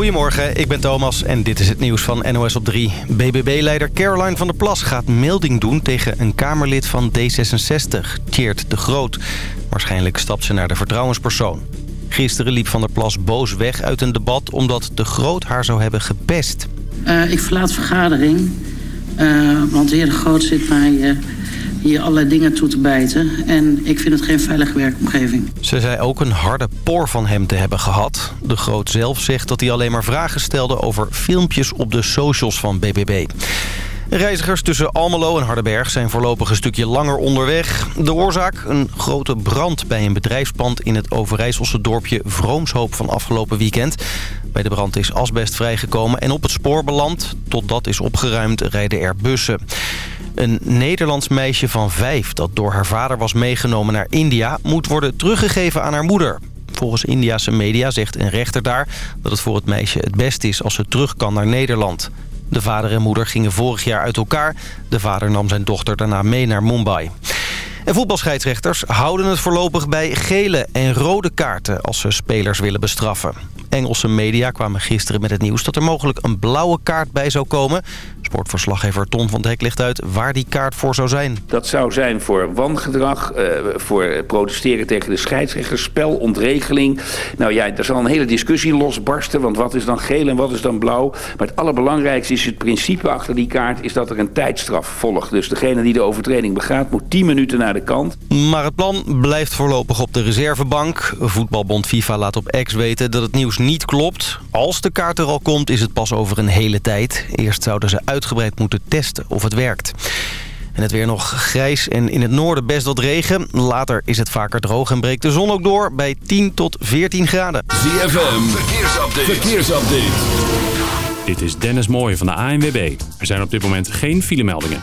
Goedemorgen, ik ben Thomas en dit is het nieuws van NOS op 3. BBB-leider Caroline van der Plas gaat melding doen tegen een Kamerlid van D66, Tjeerd de Groot. Waarschijnlijk stapt ze naar de vertrouwenspersoon. Gisteren liep Van der Plas boos weg uit een debat omdat de Groot haar zou hebben gepest. Uh, ik verlaat vergadering, uh, want de heer de Groot zit mij... Uh hier allerlei dingen toe te bijten. En ik vind het geen veilige werkomgeving. Ze zei ook een harde poor van hem te hebben gehad. De Groot zelf zegt dat hij alleen maar vragen stelde over filmpjes op de socials van BBB. Reizigers tussen Almelo en Hardenberg zijn voorlopig een stukje langer onderweg. De oorzaak? Een grote brand bij een bedrijfspand in het Overijsselse dorpje Vroomshoop van afgelopen weekend. Bij de brand is asbest vrijgekomen en op het spoor beland. Tot dat is opgeruimd rijden er bussen. Een Nederlands meisje van vijf dat door haar vader was meegenomen naar India... moet worden teruggegeven aan haar moeder. Volgens Indiase media zegt een rechter daar dat het voor het meisje het best is als ze terug kan naar Nederland. De vader en moeder gingen vorig jaar uit elkaar. De vader nam zijn dochter daarna mee naar Mumbai. En voetbalscheidsrechters houden het voorlopig bij gele en rode kaarten als ze spelers willen bestraffen. Engelse media kwamen gisteren met het nieuws dat er mogelijk een blauwe kaart bij zou komen. Sportverslaggever Ton van Dek legt uit waar die kaart voor zou zijn. Dat zou zijn voor wangedrag, uh, voor protesteren tegen de scheidsrechters, spelontregeling. Nou ja, er zal een hele discussie losbarsten, want wat is dan geel en wat is dan blauw? Maar het allerbelangrijkste is het principe achter die kaart is dat er een tijdstraf volgt. Dus degene die de overtreding begaat moet 10 minuten naar de kant. Maar het plan blijft voorlopig op de reservebank. Voetbalbond FIFA laat op X weten dat het nieuws niet klopt. Als de kaart er al komt is het pas over een hele tijd. Eerst zouden ze uitgebreid moeten testen of het werkt. En het weer nog grijs en in het noorden best wat regen. Later is het vaker droog en breekt de zon ook door bij 10 tot 14 graden. ZFM, verkeersupdate. verkeersupdate. Dit is Dennis Mooij van de ANWB. Er zijn op dit moment geen filemeldingen.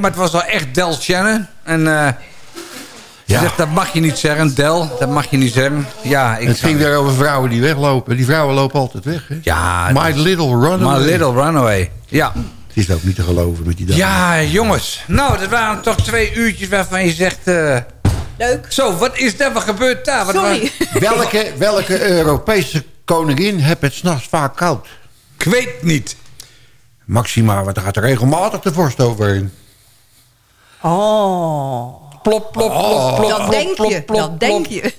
Maar het was wel echt Del Shannon. En eh Ja. zegt, dat mag je niet zeggen, Del, dat mag je niet zeggen. Ja, ik Het ging weer over vrouwen die weglopen. Die vrouwen lopen altijd weg. Hè? Ja, My Little Runaway. My Little Runaway. Ja. Het is ook niet te geloven met die dag. ja, jongens. Nou, dat waren toch twee uurtjes waarvan je zegt... eh, Leuk. zo, wat is er? Wat gebeurt daar? Wat Sorry. Welke, welke Europese koningin heeft het s'nachts vaak koud? Ik weet niet. Maxima, want daar gaat er regelmatig de vorst overheen. Oh. Plop, plop, plop, plop, Dat plop, denk plop, je. plop, Dat denk plop. je.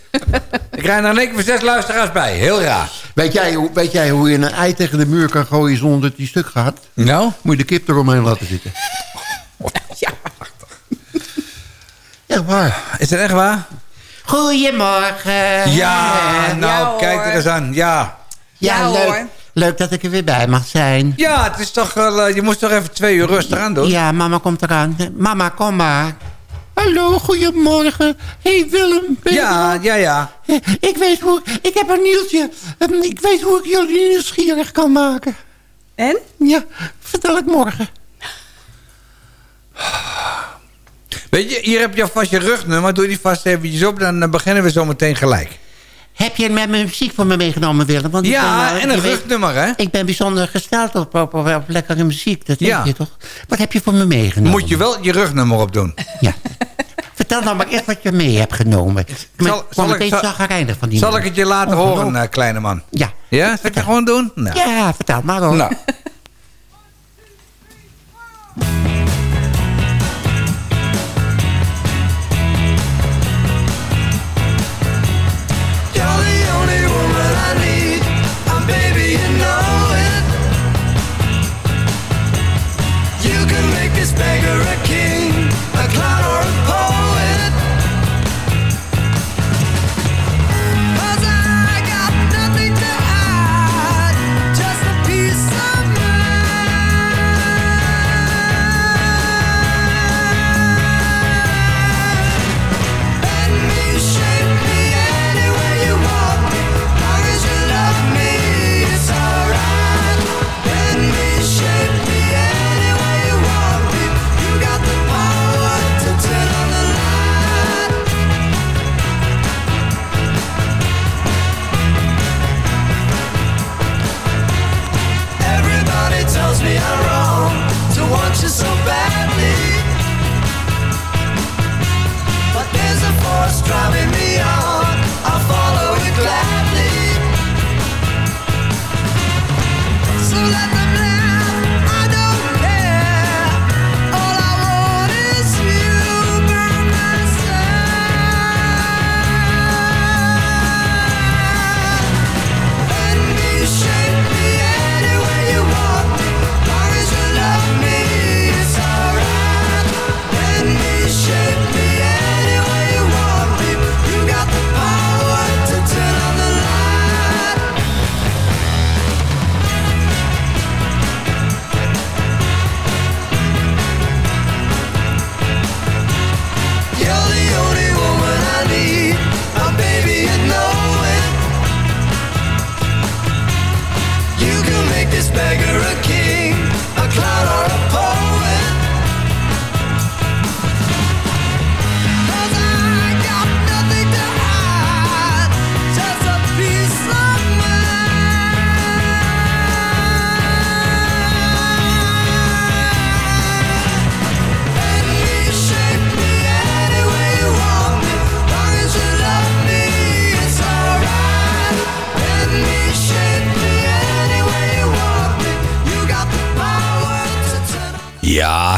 Ik krijg er keer zes luisteraars bij. Heel raar. Weet jij, hoe- weet jij hoe je een ei tegen de muur kan gooien zonder dat die stuk gaat? Nou? Moet je de kip eromheen laten zitten. Ja. Ja, waar. Is dat echt waar? Goedemorgen. Ja, nou, Ja, kijk er eens aan. Ja. Ja, Ja, leuk. hoor. Leuk dat ik er weer bij mag zijn. Ja, het is toch wel... eh, je moest toch even twee uur rustig aan doen? Ja, mama komt eraan. Mama, kom maar. Hallo, goedemorgen. hey Willem. Ja, ja, ja. Ik weet hoe... Ik heb een nieuwtje. Ehm, Ik weet hoe ik jullie nieuwsgierig kan maken. En? Ja, vertel ik morgen. Weet je, hier heb je alvast je rugnummer. Doe die vast eventjes op, dan eh, beginnen we zo meteen gelijk. Heb je met mijn muziek voor me meegenomen, Willem? Want ik Ja, ben, eh, en een rugnummer, hè? Ik ben bijzonder gesteld op, op, op, op lekkere muziek. Dat Ja. weet je toch? Wat heb je voor me meegenomen? Moet je wel je rugnummer opdoen. Ja. Vertel nou maar eerst wat je mee hebt genomen. Ik Zal- zal ik- zal- van die Zal man. ik het je laten Ongelooflijk. horen, eh, kleine man? Ja. Ja, zal ik het gewoon doen? Nou. Ja, vertel maar hoor. Nou.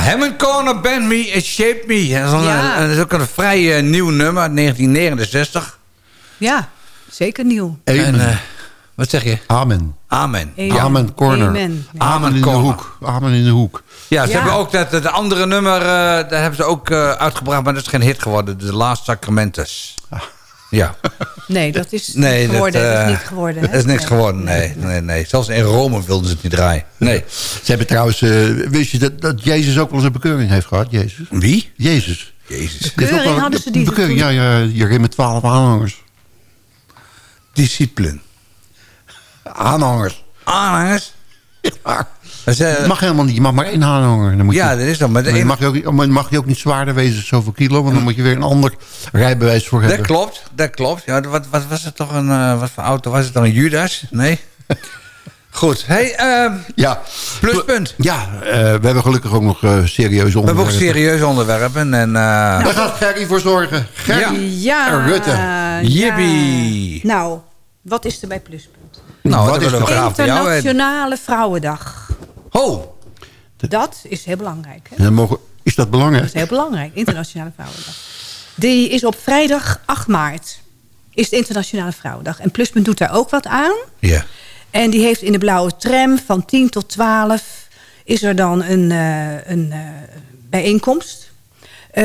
Hammond Corner Band Me and Shape Me. Dat is, een- Ja. dat is ook een vrij eh, nieuw nummer, uit 1969. Ja, zeker nieuw. En, Amen. eh, wat zeg je? Amen. Amen. Amen. Amen corner. Amen. Ja. Amen in de hoek. Amen in de hoek. Ja, ze Ja. hebben ook dat, dat andere nummer, eh daar hebben ze ook eh, uitgebracht, maar dat is geen hit geworden. The Last Sacramentus. Ja. Nee, dat is Nee, niet geworden. dat, Dat, eh, is niet geworden. Dat hè? is niks Nee. geworden, nee, nee, nee. Zelfs in Rome wilden ze het niet draaien. Nee. Ze hebben trouwens... eh, wist je dat, dat Jezus ook wel eens een bekeuring heeft gehad? Jezus? Wie? Jezus. Jezus. Bekeuring wel- hadden ze die Bekeuring, toen- ja, ja. Hierin met twaalf aanhangers. Disciplen. Aanhangers. Aanhangers. Echt Dus, eh, Dat mag helemaal niet. Je mag maar één. Dan moet ja, je, dat is dan. Maar de ene- mag, je ook, mag je ook niet zwaarder wezen, zoveel kilo. Want dan moet je weer een ander rijbewijs voor dat hebben. klopt, dat klopt. Ja, wat, wat was het toch een... eh, wat voor auto was het dan? Een Judas? Nee? Goed. Hey, ehm, Ja, pluspunt. ja eh, we hebben gelukkig ook nog eh, serieuze We hebben ook onderwerpen. serieuze onderwerpen. En, eh Daar gaat Gerry voor zorgen. Gerry Ja. Rutte. ja. Yippie. Nou, wat is er bij Pluspunt? nou, Wat dat is er? weten. Internationale Vrouwendag. Ho! Dat is heel belangrijk. Hè? Mogen, is dat Dat belangrijk? is heel belangrijk, Internationale Vrouwendag. Die is op vrijdag 8 maart. Is de Internationale Vrouwendag. En Pluspunt doet daar ook wat aan. Ja. En die heeft in de blauwe tram van 10 tot 12... is er dan een, eh, een eh, bijeenkomst. eh,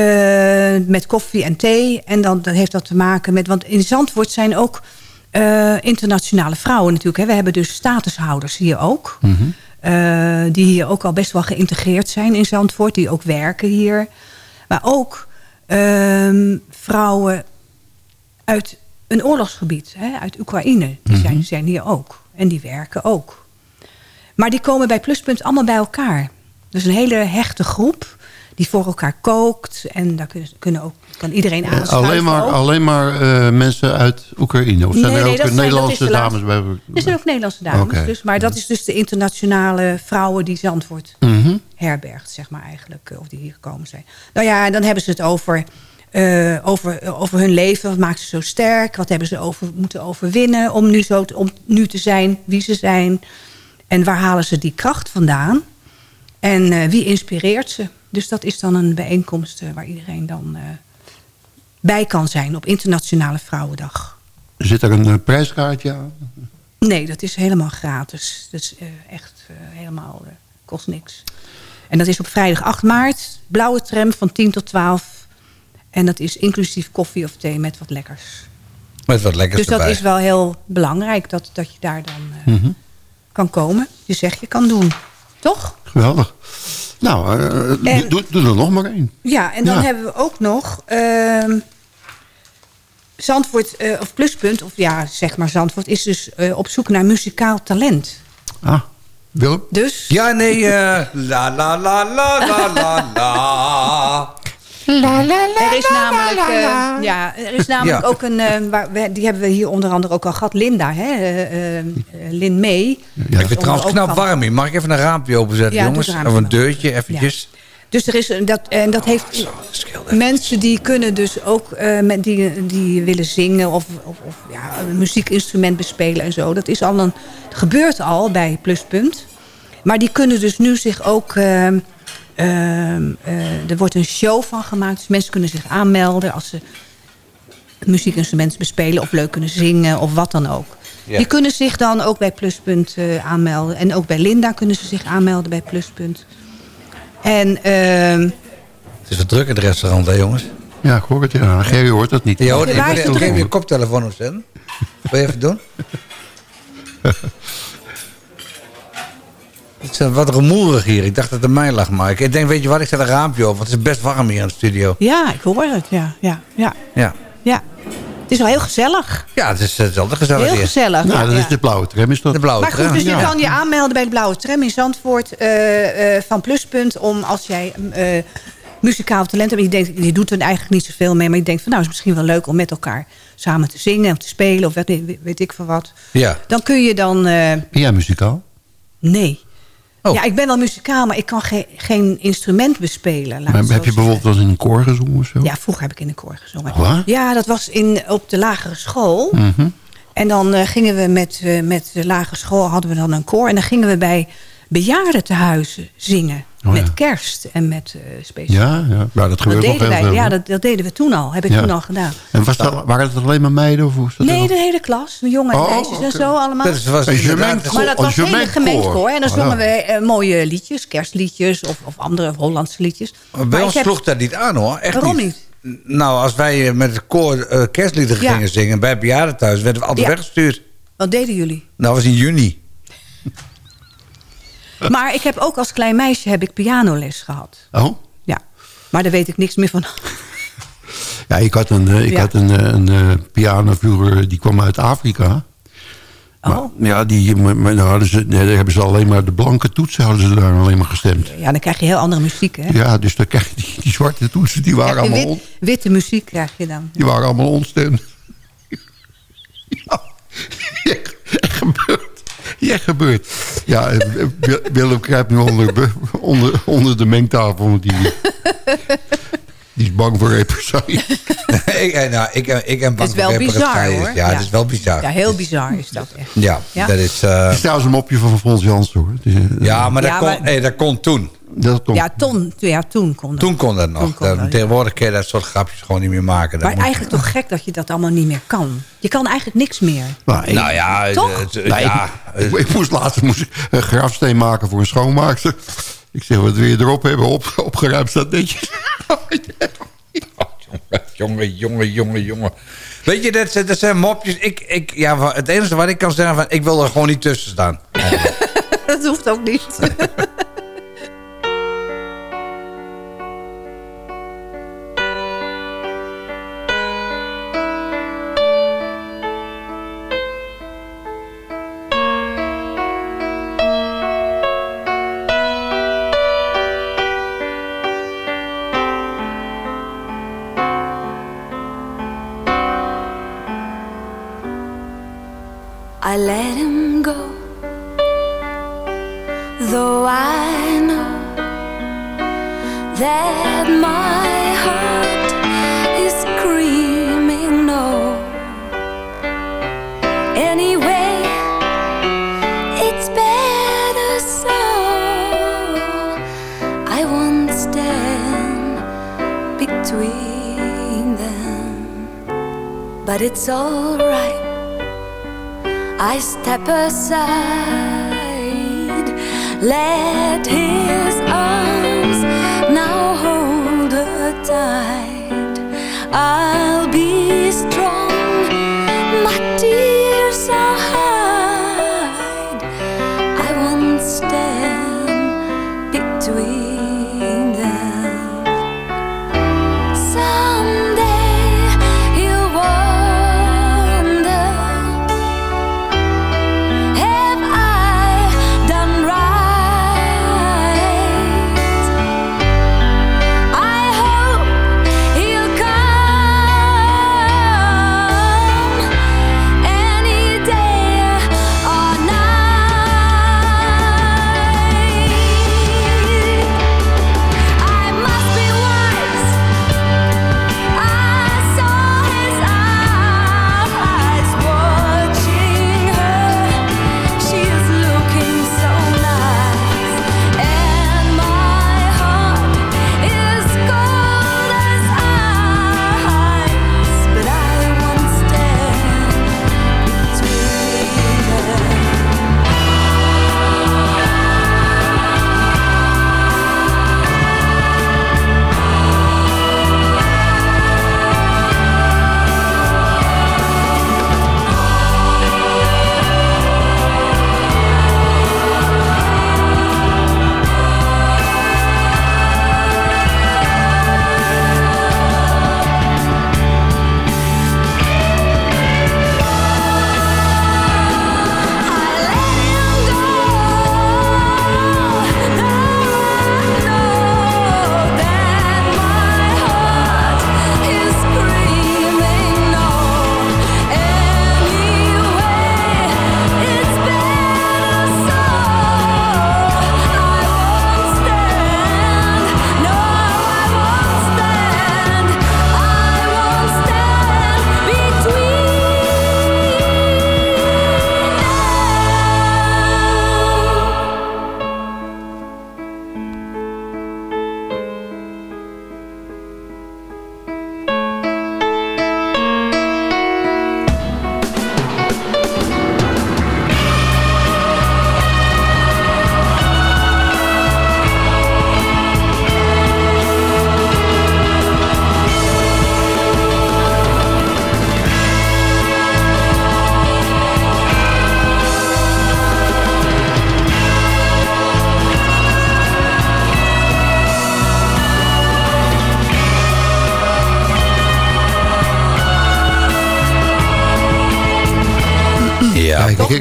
met koffie en thee. En dan, dan heeft dat te maken met... want in Zandvoort zijn ook eh, internationale vrouwen natuurlijk. Hè. We hebben dus statushouders hier ook. Eh, die hier ook al best wel geïntegreerd zijn in Zandvoort. Die ook werken hier. Maar ook ehm, vrouwen uit een oorlogsgebied, hè, uit Oekraïne. Die zijn, zijn hier ook. En die werken ook. Maar die komen bij Pluspunt allemaal bij elkaar. Dus een hele hechte groep die voor elkaar kookt. En daar kunnen, kunnen ook, kan iedereen aansluiten. Alleen maar, ook. alleen maar eh, mensen uit Oekraïne? Of zijn Nee, er nee, ook zijn- Nederlandse dames bij? Er zijn ook Nederlandse dames. Dus, maar dat is dus de internationale vrouwen die Zandvoort Mhm. herbergt, zeg maar eigenlijk. eh, Of die hier gekomen zijn. Nou ja, en dan hebben ze het over, eh, over, over hun leven. Wat maakt ze zo sterk? Wat hebben ze over, moeten overwinnen om nu, zo te, om nu te zijn wie ze zijn? En waar halen ze die kracht vandaan? En wie inspireert ze? Dus dat is dan een bijeenkomst eh, waar iedereen dan eh, bij kan zijn op Internationale Vrouwendag. Zit er een eh, prijskaartje aan? Nee, dat is helemaal gratis. Dat is eh, echt helemaal, kost niks. En dat is op vrijdag 8 maart. Blauwe tram van 10 tot 12. En dat is inclusief koffie of thee met wat lekkers. Met wat lekkers dus dat erbij. is wel heel belangrijk dat, dat je daar dan eh, Mhm. kan komen. Je zegt je kan doen. Toch? Geweldig. Nou, eh, En- doe, doe er nog maar één. Ja, en dan Ja. hebben we ook nog... ehm, Zandvoort, eh, of Pluspunt, of ja, zeg maar Zandvoort... is dus eh, op zoek naar muzikaal talent. Ah, Willem? Dus... Ja, nee, eh la la la la la la la. Er is namelijk, eh, ja, er is namelijk Ja. ook een, eh, waar we, die hebben we hier onder andere ook al gehad, Linda, hè, eh, eh, Lin May. Ik vind het trouwens ook knap van- warm hier. Mag ik even een raampje openzetten, Ja, jongens? Of een deurtje, eventjes. Dus er is een- dat, en dat heeft mensen die kunnen dus ook eh, met die, die willen zingen of, of, of ja, een muziekinstrument bespelen en zo. Dat is al een gebeurt al bij Pluspunt. Maar die kunnen dus nu zich ook. ehm, ehm, eh, er wordt een show van gemaakt. Dus mensen kunnen zich aanmelden als ze een muziekinstrument bespelen of leuk kunnen zingen of wat dan ook. Ja. Die kunnen zich dan ook bij Pluspunt eh, aanmelden. En ook bij Linda kunnen ze zich aanmelden bij Pluspunt. En ehm, Het is wat druk in het restaurant, hè, jongens? Ja, ik hoor het. Ja. Gerry hoort dat niet. Ja, hoor, ik je koptelefoon opzetten. Wil je even doen? Het is wat rumoerig hier. Ik dacht dat het aan mij lag, maar ik denk, weet je wat, ik zet een raampje op, want het is best warm hier in de studio. ja, ik hoor het. Ja, ja, ja, Ja, ja. Het is wel heel gezellig. ja het is, altijd gezellig Heel hier. gezellig. Nou, ja, dat ja. is de blauwe tram, is dat? De blauwe Maar goed, tram. dus je Ja. kan je aanmelden bij de Blauwe Tram in Zandvoort eh, eh, van Pluspunt. Om als jij eh, muzikaal talent hebt. en Je, denkt, je doet er eigenlijk niet zoveel mee. Maar je denkt van nou is het misschien wel leuk om met elkaar samen te zingen. Of te spelen of weet, weet ik van wat. Ja. Dan kun je dan... eh, Ben jij muzikaal? nee. Oh. Ja, ik ben wel muzikaal, maar ik kan ge- geen instrument bespelen. Maar heb je bijvoorbeeld wel eens in een koor gezongen of zo? Ja, vroeger heb ik in de koor gezongen. Ja, dat was in, op de lagere school. Mhm. En dan eh, gingen we met, eh, met de lagere school hadden we dan een koor. En dan gingen we bij bejaardentehuizen zingen. Oh, ja. met kerst en met uh, speciaal. Ja, ja. Maar dat dat gebeurt nog deden heel wij, veel. ja, dat, dat deden we toen al. Heb ik Ja. toen al gedaan. En was dat, waren het alleen maar meiden? Of dat Nee, de hele klas. Jongen en Oh, meisjes en zo allemaal. Dat was Een gemengd Maar dat was een hele gemengd koor. En dan Oh, zongen ja. we eh, mooie liedjes, kerstliedjes of, of andere Hollandse liedjes. Maar bij Maar ons ik heb- sloeg dat niet aan hoor. Echt Waarom niet? Nou, als wij eh, met het koor eh, kerstliederen Ja. gingen zingen bij bejaardentehuis, werden we altijd Ja. weggestuurd. Wat deden jullie? Nou, dat was in juni. Maar ik heb ook als klein meisje heb ik pianoles gehad. Oh? Ja. Maar daar weet ik niks meer van. Ja, ik had een, eh, ik Ja. had een, eh, een, eh, piano vroeger, die kwam uit Afrika. Oh. Ja, die, maar, hadden ze, nee, daar hebben ze alleen maar de blanke toetsen hadden ze daar alleen maar gestemd. Ja, dan krijg je heel andere muziek, hè? Ja, dus dan krijg je die, die zwarte toetsen, die waren, allemaal, wit- on- witte muziek krijg je dan. die waren allemaal onstemd. ja. Ja, gebeurd. Ja, eh, Wil- Willem kruipt nu onder, onder, onder de mengtafel. Want die, die is bang voor represailles. ik, eh, nou, ik, eh, ik ben bang Het is wel voor bizar, hoor. Ja, het is wel bizar. Ja, heel bizar is dat echt. Ja, Ja. dat is... eh, Het is trouwens een mopje van Frans Jansen hoor. Is, ja, maar dat, Ja, kon, maar- hey, dat kon toen. Dat komt. Ja, ton, ja, toen kon dat. Toen kon dat nog. Toen kon Dan- dat, ja. tegenwoordig kun je dat soort grapjes gewoon niet meer maken. Dat Maar moet- eigenlijk toch gek dat je dat allemaal niet meer kan. Je kan eigenlijk niks meer. Nou, ik, Nou ja, Toch? nou, ja, ik, ik moest laatst moest ik een grafsteen maken voor een schoonmaakster. Ik zeg, wat wil je erop hebben? Op, opgeruimd staat netjes. jongen, jongen, jongen, jongen. Weet je, dat, zijn- dat zijn mopjes. Ik, ik, ja, het enige wat ik kan zeggen, van, ik wil er gewoon niet tussen staan. Dat hoeft ook niet. but it's alright. I step aside, let his arms now hold her tight. I'll be strong,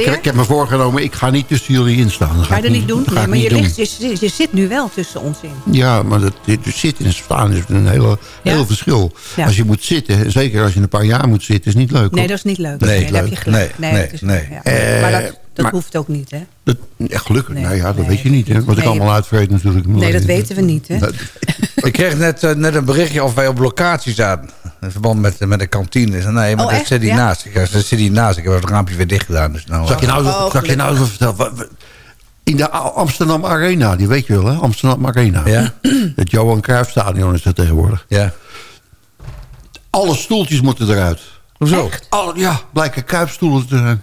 ik, ik, heb me voorgenomen, ik ga niet tussen jullie in staan. Dat Ga je dat niet doen? dat ga Nee, maar je, niet doen. ligt, je, je zit nu wel tussen ons in. Ja, maar dat, dit zitten en staan is een hele, Ja? heel verschil. Ja. Als je moet zitten, zeker als je een paar jaar moet zitten, is niet leuk. Nee, hoor. dat is niet leuk. Nee, heb je leuk. Nee, dat is- nee, ja. Eh, maar dat, dat maar- hoeft ook niet, hè? Dat, ja, gelukkig, Nee, nou ja, dat nee. weet je niet. Hè? Wat ik Nee, allemaal uitvreet natuurlijk. Nee, dat weten we niet, hè? Dat- Ik kreeg net, eh, net een berichtje of wij op locatie zaten. In verband met, met de kantine. Nee, maar Oh, dat zit hier Ja? naast. Ik zei, dat zit hier naast. Ik heb het raampje weer dicht gedaan. Dus nou, Zal ik je nou, Oh, zal ik je nou even vertellen? In de Amsterdam Arena, die weet je wel, hè? Amsterdam Arena. Ja? Het Johan Cruijff Stadion is dat tegenwoordig. Ja. Alle stoeltjes moeten eruit. Hoezo? Alle, ja, blijken kuipstoelen te zijn.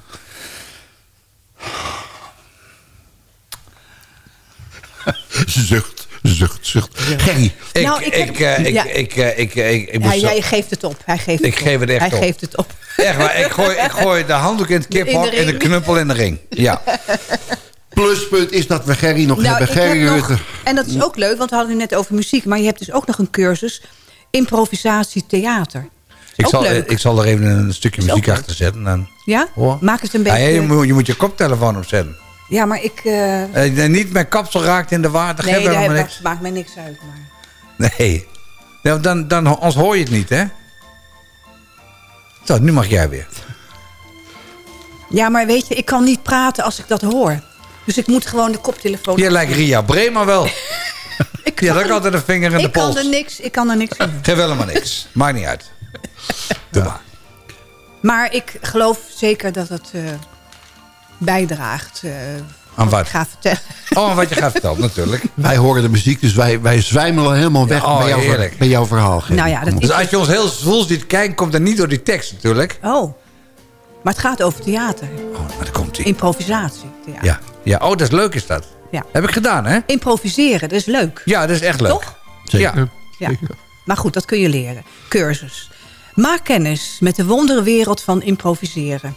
zucht, zucht, zucht. Gerry, Ik, Nou, ik ik, eh, ik, ik, eh, ik, eh, ik, ik, jij geeft het op. Hij geeft Ik het geef op. het echt Hij op. geeft het op. Echt waar, ik gooi, ik gooi de handdoek in het kiphok en de knuppel in de ring. Ja. pluspunt is dat we Gerry nog Nou, hebben. ik Gerry heb Rutte. nog, en dat is ook leuk, want we hadden het net over muziek. Maar je hebt dus ook nog een cursus improvisatie theater. Ik ook zal, leuk. ik zal er even een stukje muziek achter zetten. En, Ja? Hoor. Maak het een Ja, beetje... je, moet, je moet je koptelefoon opzetten. Ja, maar ik... Eh, niet mijn kapsel raakt in de water. nee, helemaal heb- niks. maakt mij niks uit. Maar. Nee. Ja, dan, dan, anders hoor je het niet, hè? Zo, nu mag jij weer. Ja, maar weet je, ik kan niet praten als ik dat hoor. Dus ik moet gewoon de koptelefoon... Je lijkt Ria Brema wel. ik Ja, dat ik altijd een vinger in de ik kan pols. er niks, ik kan er niks in. Geef helemaal niks. Maakt niet uit. Doe maar. Maar ik geloof zeker dat het eh, bijdraagt. eh, Aan wat? ik ga vertellen. Oh, en wat je gaat vertellen, natuurlijk. Wij horen de muziek, dus wij, wij zwijmelen helemaal weg Ja, oh, bij, jouw, bij jouw verhaal. Nou ja, dat Dus als je ons heel zwoel ziet kijken, komt dat niet door die tekst natuurlijk. Oh, maar het gaat over theater. Oh, maar daar komt hij. Improvisatie. Theater. Ja. ja, oh, dat is leuk is dat. Ja. Heb ik gedaan, hè? Improviseren, dat is leuk. Ja, dat is echt leuk. Toch? Zeker. Ja. Ja. Maar goed, dat kun je leren. Cursus. Maak kennis met de wonderenwereld van improviseren.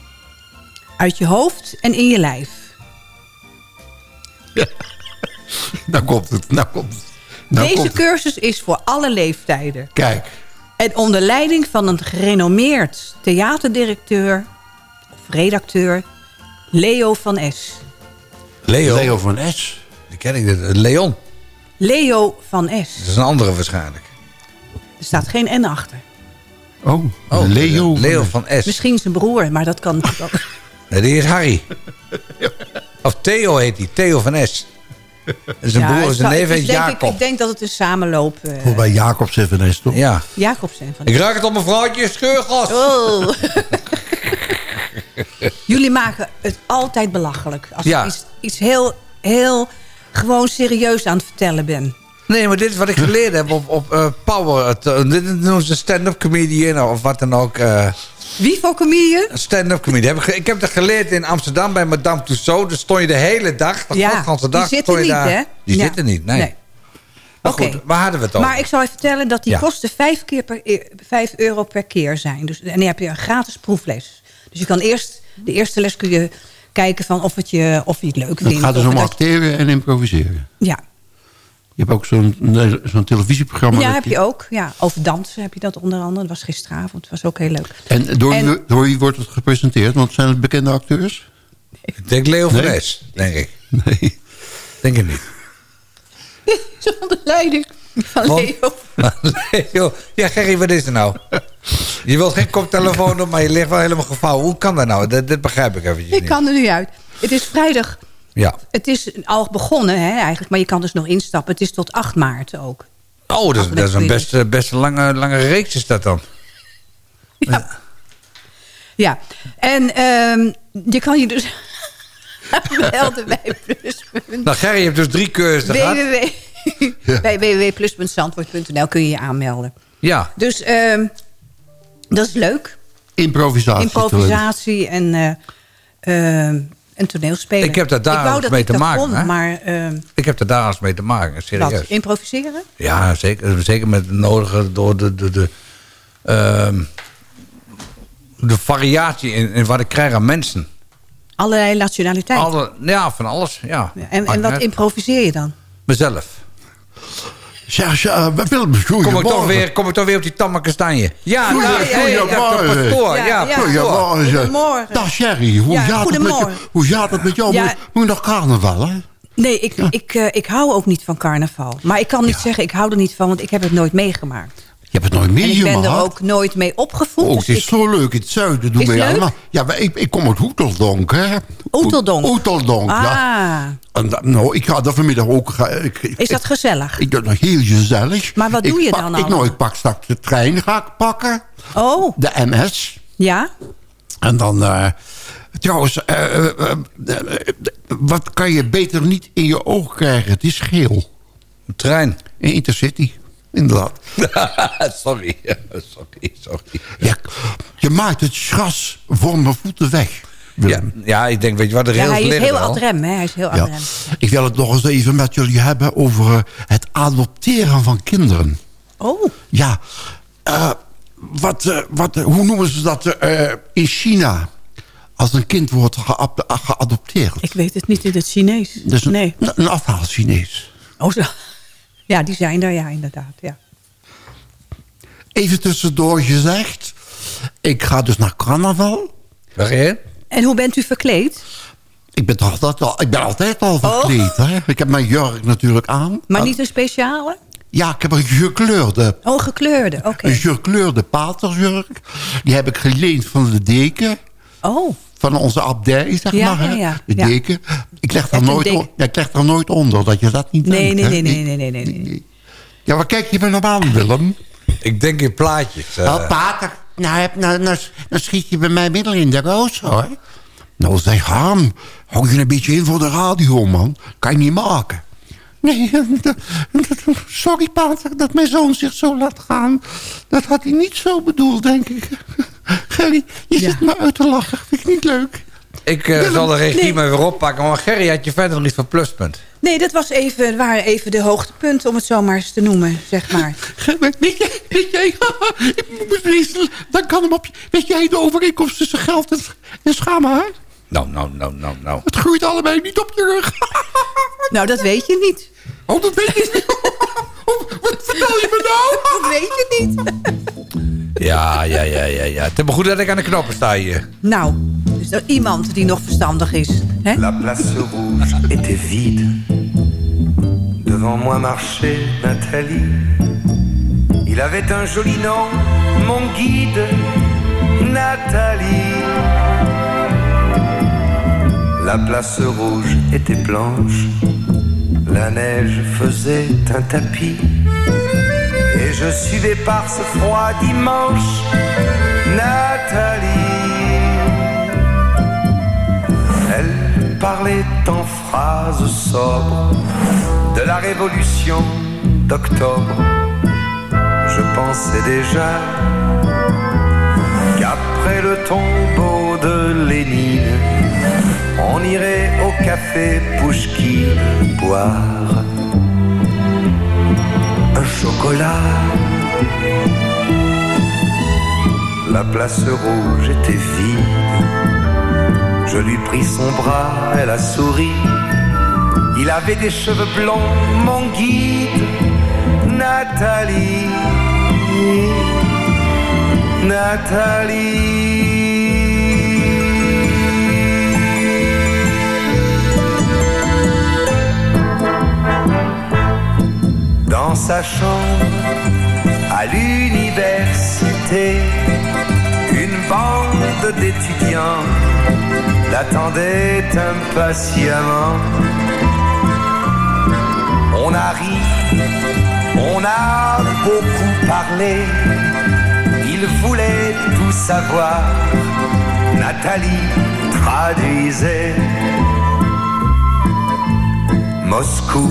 Uit je hoofd en in je lijf. Nou komt het, nou komt het. Nou Deze komt het. cursus is voor alle leeftijden. Kijk, En onder leiding van een gerenommeerd theaterdirecteur of redacteur, Leo van S. Leo. Leo van S. Die ken ik. dit. Leon. Leo van S. Dat is een andere waarschijnlijk. Er staat geen N achter. Oh, Oh, Leo. Leo van S. Misschien zijn broer, maar dat kan natuurlijk ook. Nee, die is Harry. Of Theo heet hij. Theo van S. Dat is een Ja, broer, het zijn neef ik heet denk, ik, Jacob. ik denk dat het een samenloop... eh Volgens mij Jacobs en van S, toch? Ja. Jacobsen van Ik ruik het op mijn vrouwtje, scheurgas. Oh. Jullie maken het altijd belachelijk. Als Ja. ik iets, iets heel, heel gewoon serieus aan het vertellen ben. Nee, maar dit is wat ik geleerd heb op, op eh, Power. Eh, dit noemen ze stand-up comedian of wat dan ook. eh, Wie voor comedian? stand-up comedian. Heb ik, heb dat geleerd in Amsterdam bij Madame Tussauds. Daar stond je de hele dag, de Ja, ganse dag. die stond zitten je niet, daar. hè? Die Ja. zitten niet, nee. Nee. Maar Oké. goed, waar hadden we het over? Maar ik zal je vertellen dat die Ja. kosten vijf, keer per, e- vijf euro per keer zijn. Dus, en dan heb je een gratis proefles. Dus je kan eerst, de eerste les kun je kijken van of, het je, of je het leuk Het vindt. gaat dus om acteren en improviseren. Ja, Je hebt ook zo'n televisieprogramma. ja dat heb je ook. Ja, over dansen heb je dat onder andere. Dat was gisteravond. Dat was ook heel leuk. En door, En- wie, door wie wordt het gepresenteerd? Want zijn het bekende acteurs? Ik denk Leo van Nee. Denk ik. Nee. Denk ik niet. Zonder leiding van Want- Leo. Leo, ja Gerry, wat is er nou? Je wilt geen koptelefoon op, maar je ligt wel helemaal gevouwen. Hoe kan dat nou? Dat, dit begrijp ik eventjes Ik niet. kan er nu uit. Het is vrijdag. Ja. Het is al begonnen hè, eigenlijk. Maar je kan dus nog instappen. Het is tot 8 maart ook. Oh, dat, is- dat is een best, eh, best een lange, lange reeks is dat dan. Ja. Ja. En ehm, je kan je dus melden bij Pluspunt. Nou, Gerry, je hebt dus drie cursussen gehad. www. Bij www.plus.zandvoort.nl kun je je aanmelden. Ja. Dus ehm, dat is leuk. Improvisatie. Improvisatie en, eh, ehm, en toneelspelen. Ik heb daar dagelijks mee te maken, kon, maar Ik heb er dagelijks mee te maken, wat? serieus. Improviseren? Ja, zeker, zeker met het nodige door de, de, de, ehm, de variatie in, in wat ik krijg aan mensen. Allerlei nationaliteiten. Alle, ja, van alles. Ja. En, en wat improviseer je dan? Mezelf. Uh, Willem, Kom ik, toch weer, kom ik toch weer op die tamme kastanje? Ja, Goeie- hey, pastoor. Ja, Ja, ja. Goedemorgen. Dag Sherry, hoe, Ja, gaat het met je, goedemorgen. hoe gaat het met jou? Ja. Moet, moet je nog carnaval, hè? Nee, ik, ik, eh, ik hou ook niet van carnaval. Maar ik kan niet zeggen, ik hou er niet van, want ik heb het nooit meegemaakt. Je hebt het nooit En ik meegemaakt. ben er ook nooit mee opgevoed. Oh, dus het is ik- zo leuk. In het zuiden doen allemaal... Ja, maar ik, ik kom uit Hoeteldonk, hè? Oeteldonk? Oeteldonk, ja. Ah, En dat- nou, ik ga daar vanmiddag ook... ga- Ik, ik- is dat gezellig? Ik doe het nog heel gezellig. Maar wat Ik doe je pak- dan ik, nou, allemaal? ik pak straks de trein, ga ik pakken. Oh, De MS. ja? En dan... eh, trouwens, eh, eh, wat kan je beter niet in je oog krijgen? Het is geel. Een trein. In Intercity, inderdaad. sorry, sorry, sorry. Ja, je maakt het gras voor mijn voeten weg. Ja, Willem. ja, ik denk, weet je wat, de Ja, rails hij is heel adrem, hè? Hij is heel Ja. adrem. Ik wil het nog eens even met jullie hebben over eh, het adopteren van kinderen. Oh, Ja, eh, wat, eh, wat, hoe noemen ze dat eh, in China? Als een kind wordt geadopteerd. ik weet het niet in het Chinees. Dus een, nee. een afhaal Chinees. Oh, zo. Ja, die zijn er, ja, inderdaad. Ja. Even tussendoor gezegd. Ik ga dus naar carnaval. Waar ga je? En hoe bent u verkleed? Ik ben, altijd al, ik ben altijd al Oh. verkleed. Hè? Ik heb mijn jurk natuurlijk aan. Maar niet een speciale? Ja, ik heb een gekleurde Oh, gekleurde, oké. Een gekleurde patersjurk. Die heb ik geleend van de deken. Oh, Van onze abdij, zeg Ja, maar. Hè? ja, ja. De Ja. deken. Ik leg, daar nooit deken. ja, ik leg daar nooit onder, dat je dat niet nee, denkt, nee, nee, nee, nee, nee, nee, nee. Ja, waar kijk je me nou aan, Willem? Ik denk in plaatjes. eh. Nou, pater, nou, heb, nou, nou, nou schiet je bij mij middel in de roos, hoor. Nou, zeg Harm, hou je een beetje in voor de radio, man. Kan je niet maken. Nee, sorry, pater, dat mijn zoon zich zo laat gaan. Dat had hij niet zo bedoeld, denk ik. Gerry, je zit me uit te lachen. Vind ik niet leuk. ik eh, zal de regie nee. maar weer oppakken. Maar Gerry, had je verder nog iets van pluspunt? Nee, dat was even, waren even de hoogtepunten, om het zo maar eens te noemen, zeg maar. Weet jij, weet jij, ik moet lezen, dan kan hem op je... Weet jij de overeenkomst tussen geld en, en schaamhaar? Nou, nou, nou, nou, nou. Het groeit allebei niet op je rug. Nou, dat weet je niet. Oh, dat weet je niet. Oh, Wat vertel je me nou? Dat weet je niet. Ja, ja, ja, ja, ja. Het is maar goed dat ik aan de knoppen sta hier. Nou, is er iemand die nog verstandig is. Hè? La place rouge était vide. Devant moi marchait Nathalie. Il avait un joli nom, mon guide, Nathalie. La place rouge était blanche. La neige faisait un tapis. Et je suivais par ce froid dimanche Nathalie. Elle parlait en phrases sobres de la révolution d'octobre. Je pensais déjà qu'après le tombeau de Lénine, on irait au café Pouchki boire chocolat. La place rouge était vide. Je lui pris son bras, elle a souri. Il avait des cheveux blonds, mon guide, Nathalie. Nathalie. Dans sa chambre, à l'université, une bande d'étudiants l'attendait impatiemment. On a ri, on a beaucoup parlé, il voulait tout savoir. Nathalie traduisait Moscou,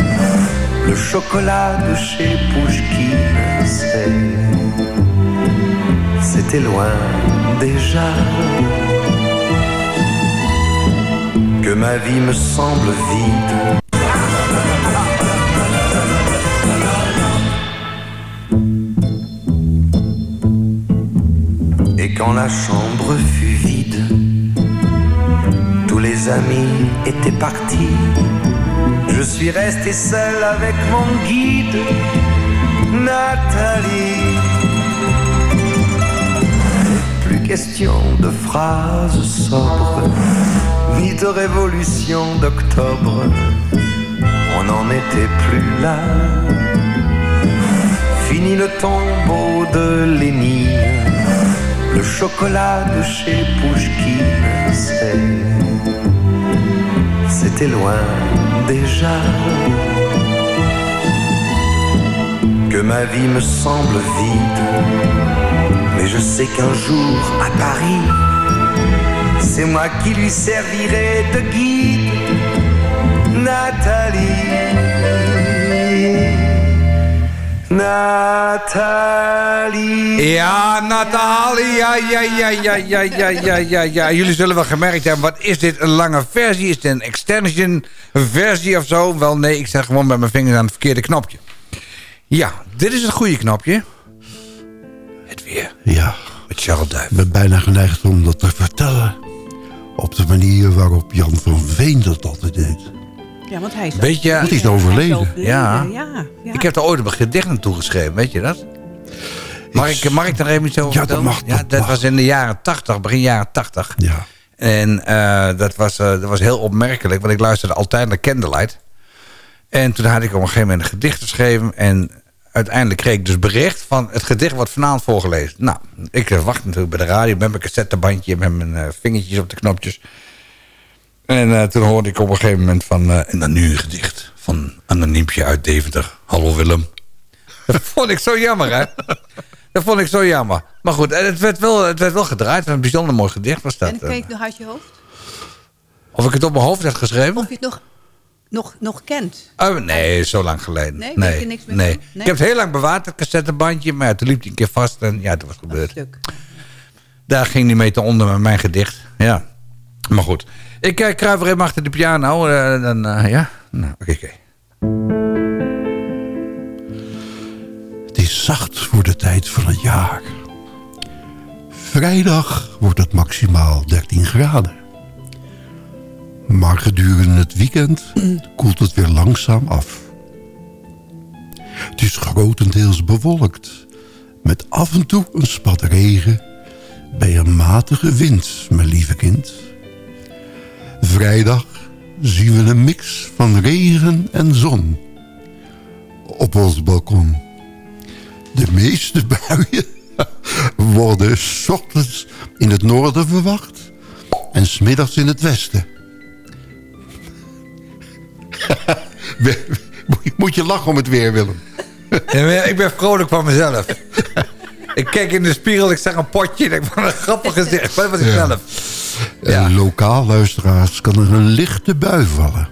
le chocolat de chez Pouchkine, c'était loin déjà. Que ma vie me semble vide. Et quand la chambre fut vide, tous les amis étaient partis. Je suis resté seul avec mon guide, Nathalie. Plus question de phrases sobres, ni de révolution d'octobre. On n'en était plus là. Fini le tombeau de Lénine, le chocolat de chez Pouchkine, loin déjà. Que ma vie me semble vide, mais je sais qu'un jour à Paris, c'est moi qui lui servirai de guide, Nathalie. Nathalie. Ja, Nathalie, ja, ja, ja, ja, ja, ja, ja, ja, ja. Jullie zullen wel gemerkt hebben, wat is dit, een lange versie? Is dit een extension versie of zo? Wel, nee, ik zeg gewoon met mijn vingers aan het verkeerde knopje. Ja, dit is het goede knopje. Het weer. Ja. Met Charles Duif. Ik ben bijna geneigd om dat te vertellen. Op de manier waarop Jan van Veen dat altijd deed. Ja, want hij is Weet je... Want hij is overleden. Ja. ja, ja. Ik heb er ooit een gedicht naartoe geschreven, weet je dat? Mag ik, mag ik daar even iets over Ja, dat mag, Ja, dat mag. was in de jaren 80, begin jaren 80. Ja. En eh, dat, was, eh, dat was heel opmerkelijk, want ik luisterde altijd naar Candlelight. En toen had ik op een gegeven moment een gedicht geschreven. En uiteindelijk kreeg ik dus bericht van het gedicht wordt vanavond voorgelezen. Nou, ik eh, wacht natuurlijk bij de radio met mijn cassettebandje, met mijn vingertjes op de knopjes. En toen hoorde ik op een gegeven moment van... en dan nu een gedicht van Anoniempje uit Deventer. Hallo Willem. Dat vond ik zo jammer, hè? Dat vond ik zo jammer. Maar goed, eh, het werd wel, het werd wel gedraaid. Een bijzonder mooi gedicht was dat. En kijk nog uit je hoofd. Of ik het op mijn hoofd had geschreven? Of je het nog, nog, nog kent. Oh, nee, zo lang geleden. Nee, nee, weet je niks meer nee. Ik heb het heel lang bewaard, het cassettebandje. Maar ja, toen liep hij een keer vast en ja, dat was gebeurd. Daar ging hij mee te onder met mijn gedicht. Ja, maar goed. Ik uh, kruip er even achter de piano. eh, dan, eh, ja, nou, oké, voor de tijd van het jaar. Vrijdag wordt het maximaal 13 graden. Maar gedurende het weekend koelt het weer langzaam af. Het is grotendeels bewolkt. Met af en toe een spat regen bij een matige wind, mijn lieve kind. Vrijdag zien we een mix van regen en zon op ons balkon. De meeste buien worden 's ochtends in het noorden verwacht en smiddags in het westen. Moet je lachen om het weer, Willem? Ja, ik ben vrolijk van mezelf. ik kijk in de spiegel, ik zag een potje en ik vond een grappig gezicht. Maar dat was ik Ja. zelf. En lokaal, luisteraars, kan er een lichte bui vallen.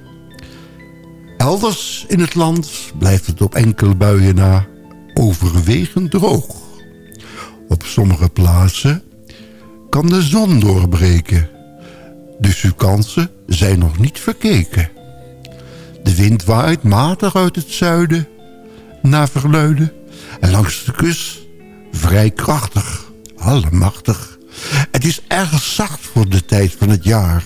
Elders in het land blijft het op enkele buien na overwegend droog. Op sommige plaatsen kan de zon doorbreken. Dus uw kansen zijn nog niet verkeken. De wind waait matig uit het zuiden naar verluiden. En langs de kust vrij krachtig, allemachtig. Het is erg zacht voor de tijd van het jaar.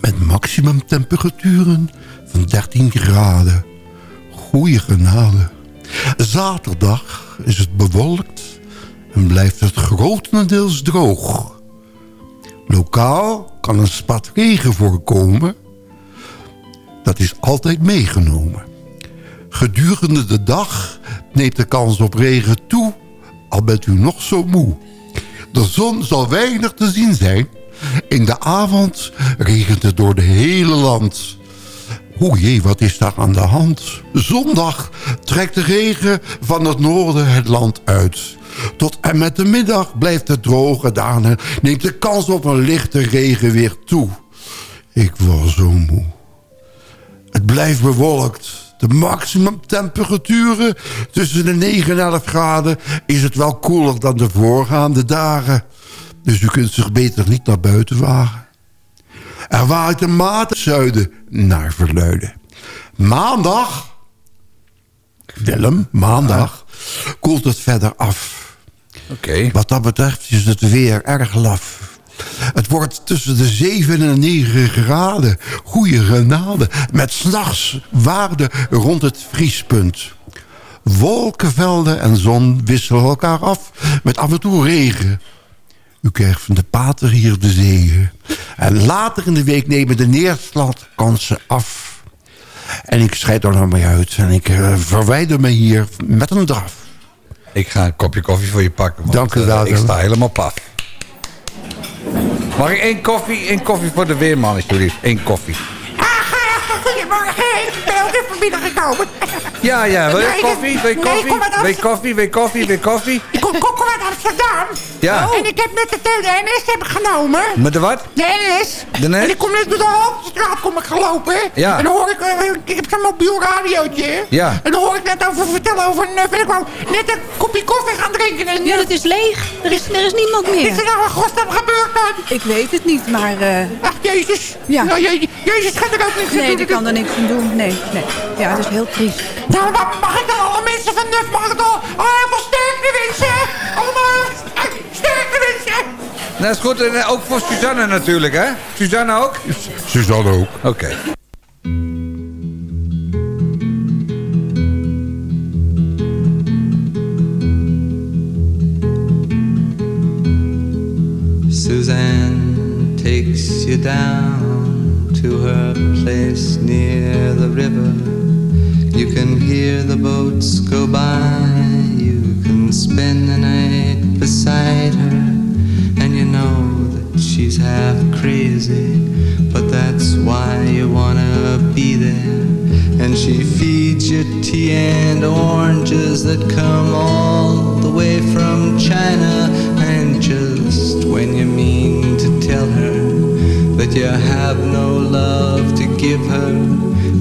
Met maximumtemperaturen van 13 graden. Goeie genade. Zaterdag is het bewolkt en blijft het grotendeels droog. Lokaal kan een spat regen voorkomen. Dat is altijd meegenomen. Gedurende de dag neemt de kans op regen toe, al bent u nog zo moe. De zon zal weinig te zien zijn. In de avond regent het door de hele land. O wat is daar aan de hand? Zondag trekt de regen van het noorden het land uit. Tot en met de middag blijft het droge daarna neemt de kans op een lichte regen weer toe. Ik word zo moe. Het blijft bewolkt. De maximumtemperaturen tussen de 9 en 11 graden is het wel koeler dan de voorgaande dagen. Dus u kunt zich beter niet naar buiten wagen. Er waait een maat zuiden naar verluiden. Maandag, Willem, maandag, koelt het verder af. Oké. Wat dat betreft is het weer erg laf. Het wordt tussen de 7 en 9 graden. Goeie genade. Met s'nachts waarden rond het vriespunt. Wolkenvelden en zon wisselen elkaar af. Met af en toe regen. U krijgt van de pater hier de zegen. En later in de week nemen de neerslagkansen af. En ik scheid er nou mee uit. En ik eh, verwijder me hier met een draf. Ik ga een kopje koffie voor je pakken. want, Dank u eh, wel, ik sta helemaal paf. Mag ik één koffie? Één koffie voor de weerman, alsjeblieft. Eén koffie. Goedemorgen, ik ben ook even binnengekomen. Ja, ja. Wil je koffie? Wil je koffie? Wil je koffie? Wil je koffie? Wil je koffie? Ik kom, uit Amsterdam. Ja. En ik heb net de, de NS heb ik genomen. Met de wat? De NS. De NS? En ik kom net door de Hoofdstraat kom ik gelopen. Ja. En dan hoor ik, eh, ik heb zo'n mobiel radiootje. Ja. En dan hoor ik net over vertellen over een, eh, ik net een kopje koffie gaan drinken. En, Ja, dat is leeg. Er is, er is niemand Is meer. er nou een godsnaam gebeurd dan? Ik weet het niet, maar... eh, Ach, Jezus. Ja. Nou, je, Jezus gaat er ook aan nee, die kan er niks aan doen. Nee, nee. Ja, dat is heel triest. Nou, dan mag ik dan alle mensen van Nuf, mag ik dan oh, heel veel sterkte wensen. Allemaal sterkte wensen. Dat is goed. En eh, ook voor Suzanne natuurlijk, hè? Suzanne ook? Suzanne ook. Oké. Suzanne takes you down to her place near the river. You can hear the boats go by. You can spend the night beside her. And you know that she's half crazy. But that's why you wanna be there. And she feeds you tea and oranges that come all the way from China. And just when you mean that you have no love to give her,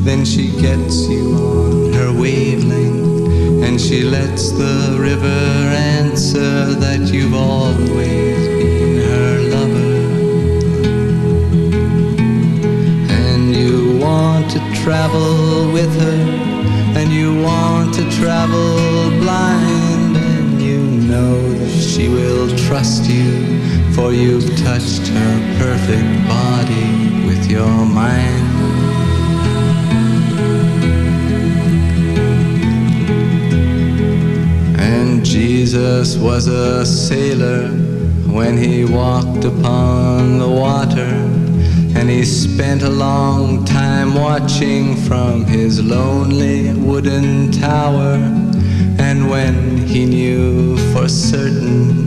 then she gets you on her wavelength. And she lets the river answer that you've always been her lover. And you want to travel with her, and you want to travel blind, and you know that she will trust you, for you've touched her perfect body with your mind. And Jesus was a sailor when he walked upon the water. And he spent a long time watching from his lonely wooden tower. And when he knew for certain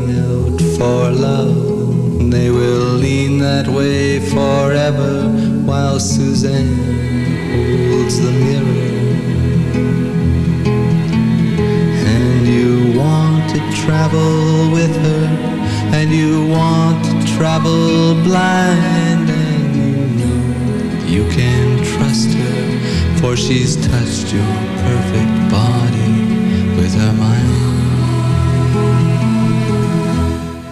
for love. They will lean that way forever while Suzanne holds the mirror. And you want to travel with her, and you want to travel blind, and you know you can trust her, for she's touched your perfect body with her mind.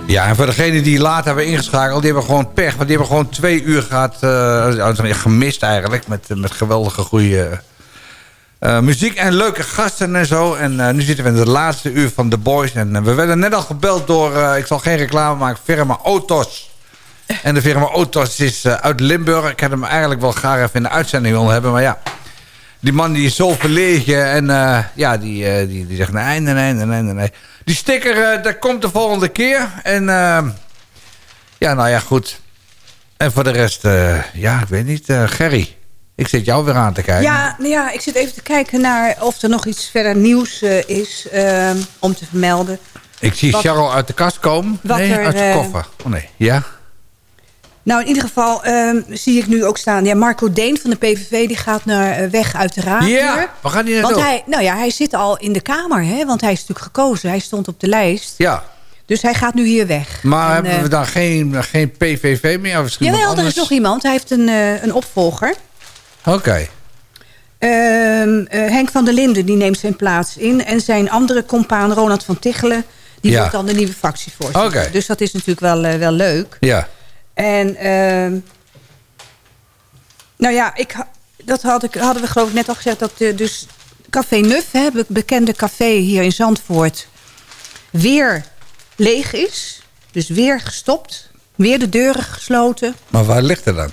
Ja, en voor degenen die laat hebben ingeschakeld, die hebben gewoon pech. Want die hebben gewoon twee uur gehad, eh, gemist eigenlijk. Met, met geweldige goede eh, muziek en leuke gasten en zo. En eh, nu zitten we in het laatste uur van The Boys. En eh, we werden net al gebeld door, eh, ik zal geen reclame maken, firma Autos. En de firma Autos is eh, uit Limburg. Ik had hem eigenlijk wel graag even in de uitzending willen hebben. Maar ja, die man die is zo verlegen. En eh, ja, die, eh, die, die zegt nee, nee, nee, nee, nee. Die sticker, eh, dat komt de volgende keer. En eh, ja, nou ja, goed. En voor de rest, eh, ja, ik weet niet. eh, Gerry, ik zit jou weer aan te kijken. Ja, nou ja, ik zit even te kijken naar of er nog iets verder nieuws is eh, om te vermelden. Ik zie Wat- Charles uit de kast komen. nee, er, uit de koffer. Oh nee, ja? Nou, in ieder geval ehm, zie ik nu ook staan... Ja, Marco Deen van de PVV die gaat naar eh, weg uit de raad. Ja, gaat hij naartoe? Want hij, nou ja, hij zit al in de Kamer, hè, want hij is natuurlijk gekozen. Hij stond op de lijst. Ja, Dus hij gaat nu hier weg. maar En, hebben eh, we dan geen, geen PVV meer? Of Jawel, er is nog iemand. Hij heeft een, eh, een opvolger. Oké. Ehm, eh, Henk van der Linden die neemt zijn plaats in. En zijn andere compaan Ronald van Tichelen... die Ja. wordt dan de nieuwe fractievoorzitter. Oké. Dus dat is natuurlijk wel, eh, wel leuk. Ja. En ehm, nou ja, ik, dat had ik, hadden we geloof ik net al gezegd... dat eh, dus Café Nuf, hè, het bekende café hier in Zandvoort... weer leeg is. Dus weer gestopt. Weer de deuren gesloten. Maar waar ligt het dan?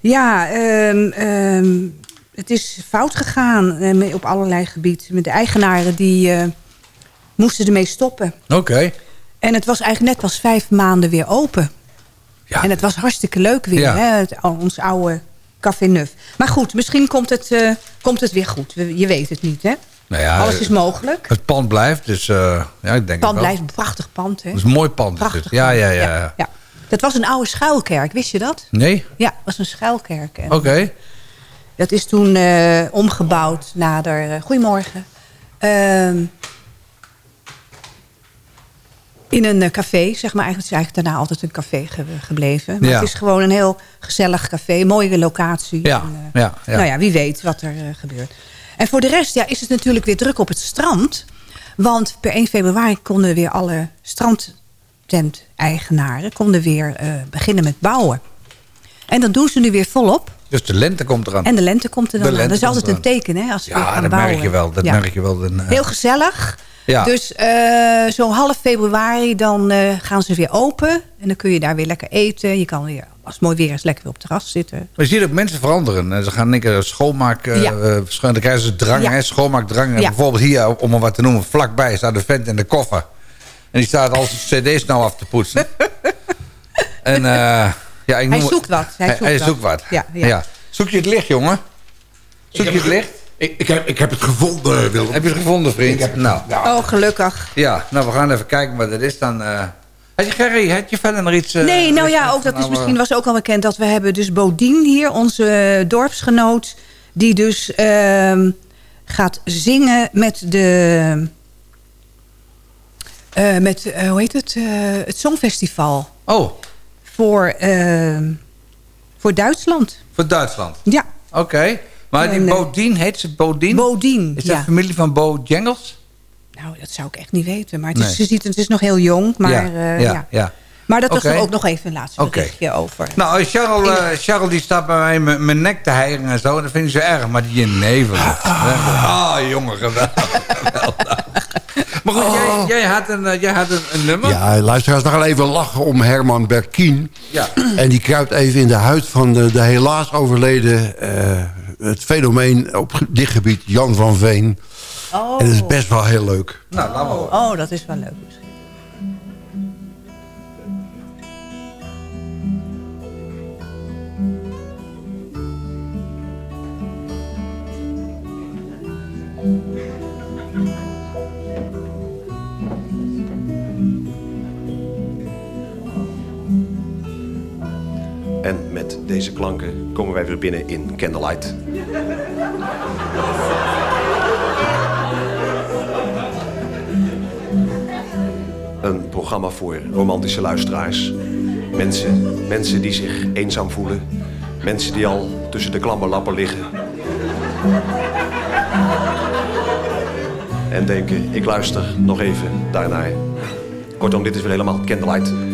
Ja, ehm, ehm, het is fout gegaan eh, op allerlei gebieden. Met de eigenaren die eh, moesten ermee stoppen. Oké. En het was eigenlijk net pas vijf maanden weer open. En het was hartstikke leuk weer, Ja. hè, het, ons oude Café Nuf. Maar goed, misschien komt het, eh, komt het weer goed. Je weet het niet, hè? Nou ja, Alles is mogelijk. Het pand blijft, dus eh, ja, ik denk Het het pand blijft een prachtig pand, hè? Dat is een mooi pand. Prachtig het. Ja, ja, ja. ja. Dat was een oude schuilkerk, wist je dat? Nee? Ja, het was een schuilkerk. Oké. Dat is toen eh, omgebouwd nader... eh, goedemorgen. In een eh, café, zeg maar. Eigenlijk het is eigenlijk daarna altijd een café ge- gebleven. Maar Ja. het is gewoon een heel gezellig café. Mooie locatie. Ja, En, eh, ja, ja. Nou ja, wie weet wat er eh, gebeurt. En voor de rest ja, is het natuurlijk weer druk op het strand. Want per 1 februari konden weer alle strandtent-eigenaren... konden weer beginnen met bouwen. En dat doen ze nu weer volop. Dus de lente komt eraan. En de lente komt er dan aan. Dat is altijd een teken, hè? Als Ja, dat bouwen. merk je wel. Dat merk je wel. Heel gezellig. Ja. Dus eh, zo half februari dan eh, gaan ze weer open. En dan kun je daar weer lekker eten. Je kan weer, als het mooi weer is, lekker weer op het terras zitten. Maar je ziet ook mensen veranderen. En Ze gaan een keer schoonmaak... eh, Ja. eh, scho- dan krijgen ze drang, Ja. hè, schoonmaakdrang. En. Bijvoorbeeld hier, om maar wat te noemen, vlakbij staat de vent in de koffer. En die staat al zijn cd's nou af te poetsen. en eh, ja, ik Hij zoekt wat. Hij zoekt wat. zoekt wat. Ja, ja. Zoek je het licht, jongen? Zoek je het licht? Ik, ik, heb, ik heb het gevonden, Willem. Heb je het gevonden, vriend? nou, Oh, gelukkig. ja, nou, we gaan even kijken wat het is dan. eh Had je, Gerry, had je verder nog iets... eh, nee, nou ja, ook dat is nou, misschien eh, was ook al bekend... dat we hebben dus Bodien hier, onze dorpsgenoot... die dus ehm, gaat zingen met de... eh, met, hoe heet het? eh, het Songfestival. Oh, Voor, ehm, voor Duitsland. voor Duitsland. Ja. Oké. Maar die En, eh, Bodien, heet ze Bodien? Bodien, Is dat ja. familie van Bo Jengels? Nou, dat zou ik echt niet weten. Maar het is, Nee. ze ziet, het is nog heel jong. Maar, ja, eh, ja, ja. ja. maar dat was Oké. er ook nog even een laatste berichtje over. Nou, eh, Charles, Charles die staat bij mij mijn- mijn nek te hijgen en zo. Dat vind ik zo erg. Maar die nevel. Ah, jongen, geweldig. geweldig. Maar goed, jij, jij had een, jij had een, een nummer. Ja, luisteraars, we gaan even lachen om Herman Berkien. Ja. En die kruipt even in de huid van de, de helaas overleden... eh, het fenomeen op dit gebied, Jan van Veen. Oh. En dat is best wel heel leuk. Nou, laat maar horen. Oh, dat is wel leuk misschien. En met deze klanken komen wij weer binnen in Candlelight. Een programma voor romantische luisteraars. Mensen, mensen die zich eenzaam voelen. Mensen die al tussen de klammerlappen liggen. En denken, ik luister nog even daarnaar. Kortom, dit is weer helemaal Candlelight.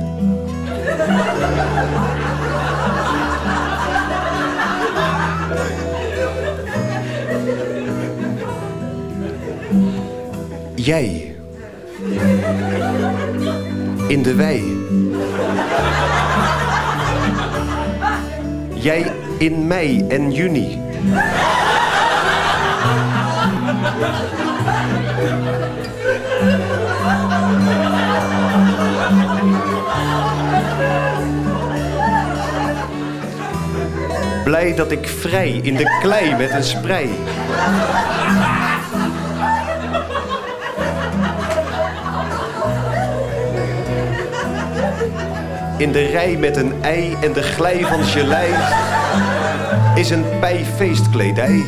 Jij. In de wei. Jij in mei en juni. Blij dat ik vrij in de klei met een sprei. In de rij met een ei en de glij van gelei is een pijfeestkledij.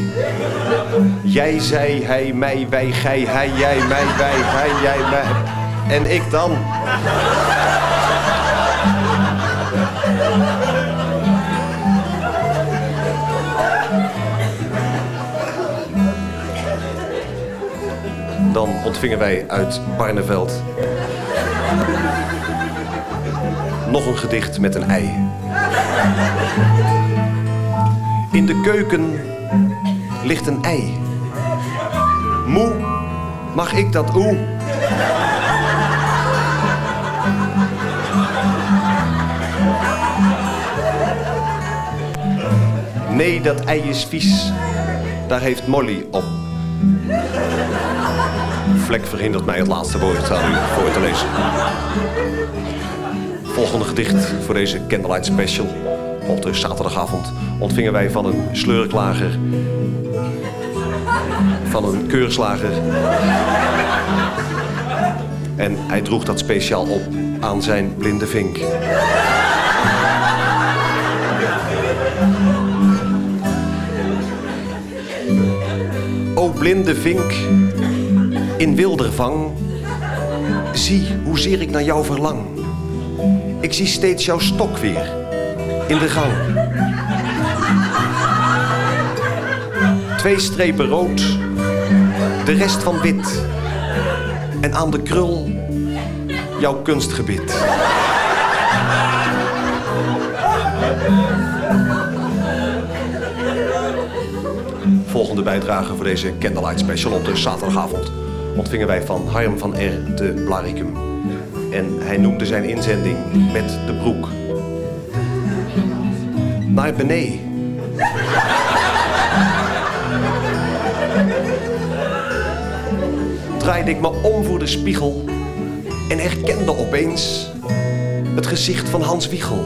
Jij, zij, hij, mij, wij, gij, hij, jij, mij, wij, hij, jij, mij. En ik dan. Dan ontvingen wij uit Barneveld nog een gedicht met een ei. In de keuken ligt een ei. Moe, mag ik dat oe? Nee, dat ei is vies. Daar heeft Molly op. Vlek verhindert mij het laatste woord aan voor te lezen. Volgende gedicht voor deze Candlelight Special. Op de zaterdagavond ontvingen wij van een sleurklager. Van een keurslager. En hij droeg dat speciaal op aan zijn blinde vink. O blinde vink, in wildervang, zie hoezeer ik naar jou verlang. Ik zie steeds jouw stok weer in de gang. Twee strepen rood, de rest van wit. En aan de krul jouw kunstgebit. Volgende bijdrage voor deze Candlelight Special op de zaterdagavond ontvingen wij van Harm van R. te Blaricum. En hij noemde zijn inzending met de broek. Naar beneden. Draaide ik me om voor de spiegel en herkende opeens het gezicht van Hans Wiegel.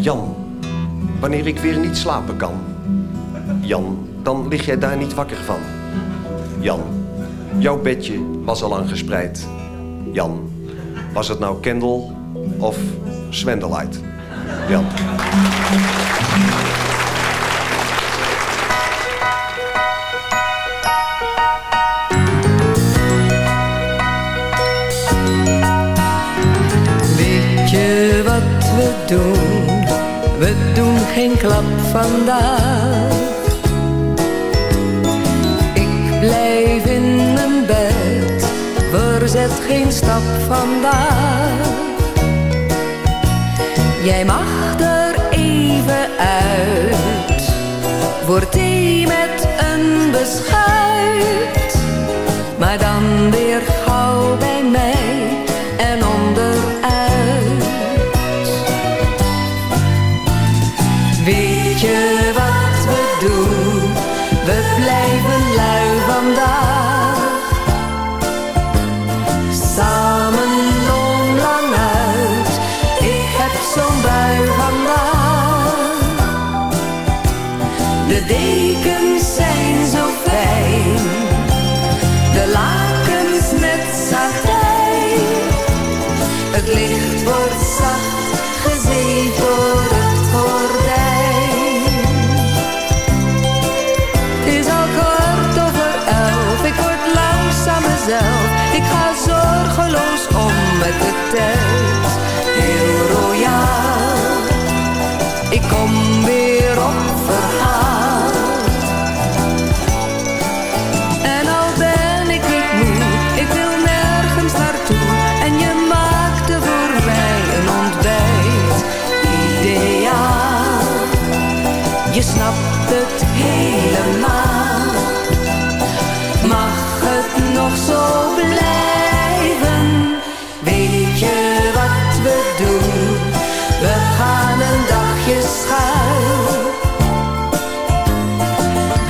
Jan, wanneer ik weer niet slapen kan. Jan, dan lig jij daar niet wakker van. Jan, jouw bedje was al lang gespreid. Jan, was het nou Kendall of Swendelite? Jan. Weet je wat we doen? We doen geen klap vandaag. Ik blijf in mijn bed, verzet geen stap vandaag. Jij mag er even uit, voor thee met een beschuit. Maar dan weer gauw bij mij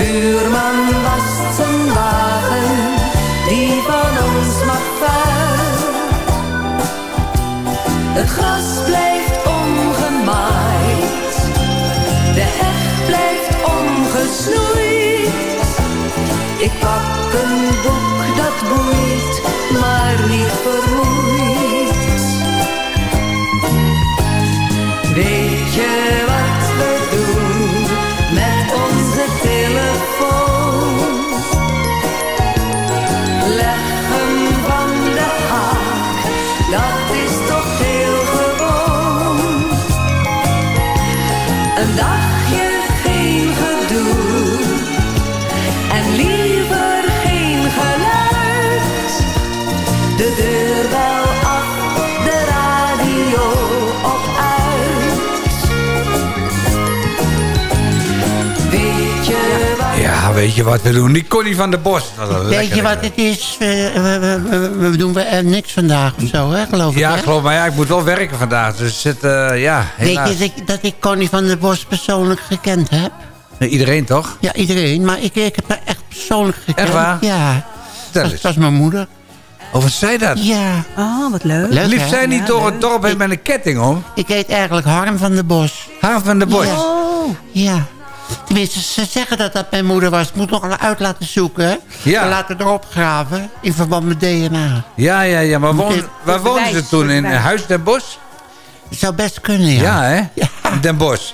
Buurman wast zijn wagen, die van ons mag vuil. Het gras blijft ongemaaid, de heg blijft ongesnoeid. Ik pak een boek dat boeit, wat we doen? Die Connie van der Bos. Weet je wat het is? We, we, we, we- we doen we er niks vandaag of zo, hè, geloof ik. Ja, hè? geloof maar ja, ik moet wel werken vandaag. Dus het, eh, ja, Weet je dat ik, dat ik Connie van der Bos persoonlijk gekend heb? Nee, Iedereen toch? Ja, iedereen. Maar ik, ik heb haar echt persoonlijk gekend. Echt waar? Ja. Dat was mijn moeder. Of wat zei dat? Ja. Oh, wat leuk. Leuk, Lief zij niet Ja, door leuk. het dorp heen met een ketting om? Ik heet eigenlijk Harm van der Bos. Harm van der Bos. Ja. Ja. Tenminste, ze zeggen dat dat mijn moeder was. Ik moet nog wel uit laten zoeken. hè? Ja. En laten erop graven. In verband met DNA. Ja, ja, ja. Maar woon, waar woonden ze toen? In. Huis Den Bosch? Het zou best kunnen, ja. Ja, hè? Den Bosch.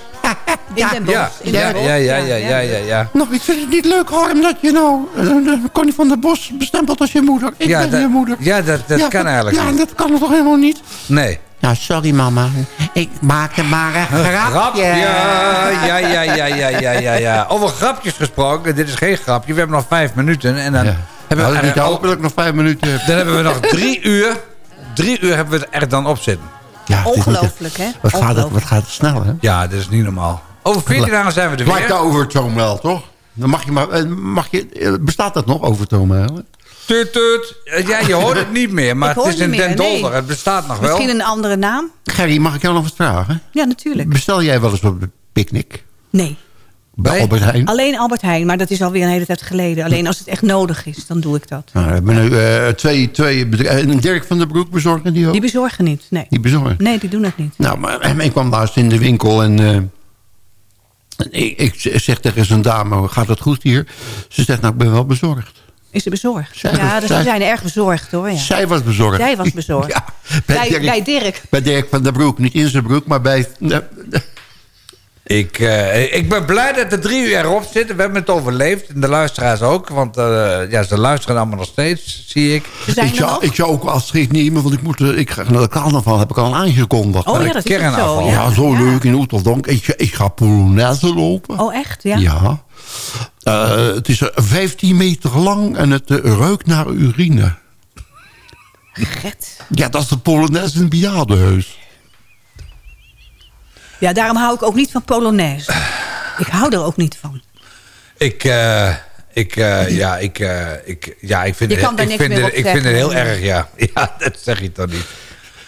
In Den Bosch. Ja, in ja, Den Bosch, ja, ja, ja, ja, ja, ja. Nou, ik vind het niet leuk, Harm, dat je nou eh, eh, Connie van der Bos bestempelt als je moeder. Ik Ja, ben dat- je moeder. ja, dat- dat kan eigenlijk Ja, niet. dat kan toch helemaal niet? Nee. Nou, sorry mama. Ik maak er maar een grapje. Grapje. Ja, ja, ja, ja, ja, ja, ja. Over grapjes gesproken. Dit is geen grapje. We hebben nog vijf minuten. En dan, Ja. hebben, we ik niet ik nog vijf minuten heb. dan hebben we nog drie uur. Drie uur hebben we er dan op zitten. Ja, het Ongelooflijk, hè? Wat gaat, het, wat gaat het snel, hè? Ja, dat is niet normaal. Over 14 dagen zijn we er Lijkt de weer. overtoom wel, toch? Dan mag je maar, eh, mag je, eh, bestaat dat nog, overtoom eigenlijk? Tut, tut. Eh, Ja, je hoort het niet meer. Maar het is een niet Den meer, nee. Dolder. Het bestaat nog wel. Misschien een andere naam? Gerry, mag ik jou nog wat vragen? Ja, natuurlijk. Bestel jij wel eens op een picknick? Nee. Bij Albert Heijn? Alleen Albert Heijn, maar dat is alweer een hele tijd geleden. Alleen als het echt nodig is, dan doe ik dat. Nou, we hebben nu eh, twee, twee bedrijven. En Dirk van der Broek bezorgen die ook? Die bezorgen niet, nee. Die bezorgen? Nee, die doen het niet. Nou, maar en ik kwam laatst in de winkel en... eh, ik, ik zeg tegen zijn dame, gaat het goed hier? Ze zegt, nou, ik ben wel bezorgd. Is ze bezorgd? Zij ja, was- dus zij- we zijn erg bezorgd hoor. Ja. Zij was bezorgd. Jij was bezorgd. Ja, bij, bij Dirk. Bij Dirk van der Broek. Niet in zijn broek, maar bij... Ik, eh, ik ben blij dat de drie uur erop zitten. We hebben het overleefd. En de luisteraars ook. Want eh, ja, ze luisteren allemaal nog steeds, zie ik. Ik zou, ik zou ook wel afscheid nemen, want ik, moet, eh, ik ga naar de carnaval, heb ik al aangekondigd. Oh ja, dat is zo, ja. Ja, zo leuk in Oeteldonk. Ik, ik ga Polonaise lopen. Oh echt, ja? Ja. Eh, het is eh, 15 meter lang en het eh, ruikt naar urine. Get. Ja, dat is de Polonaise in bejaardenhuis. Ja, daarom hou ik ook niet van Polonaise. Ik hou er ook niet van. Ik, eh, ik, eh, ja, ik, eh, ik, ja, ik vind Je kan daar ik niks vind meer het, ik vind het heel erg, ja. Ja, dat zeg je toch niet.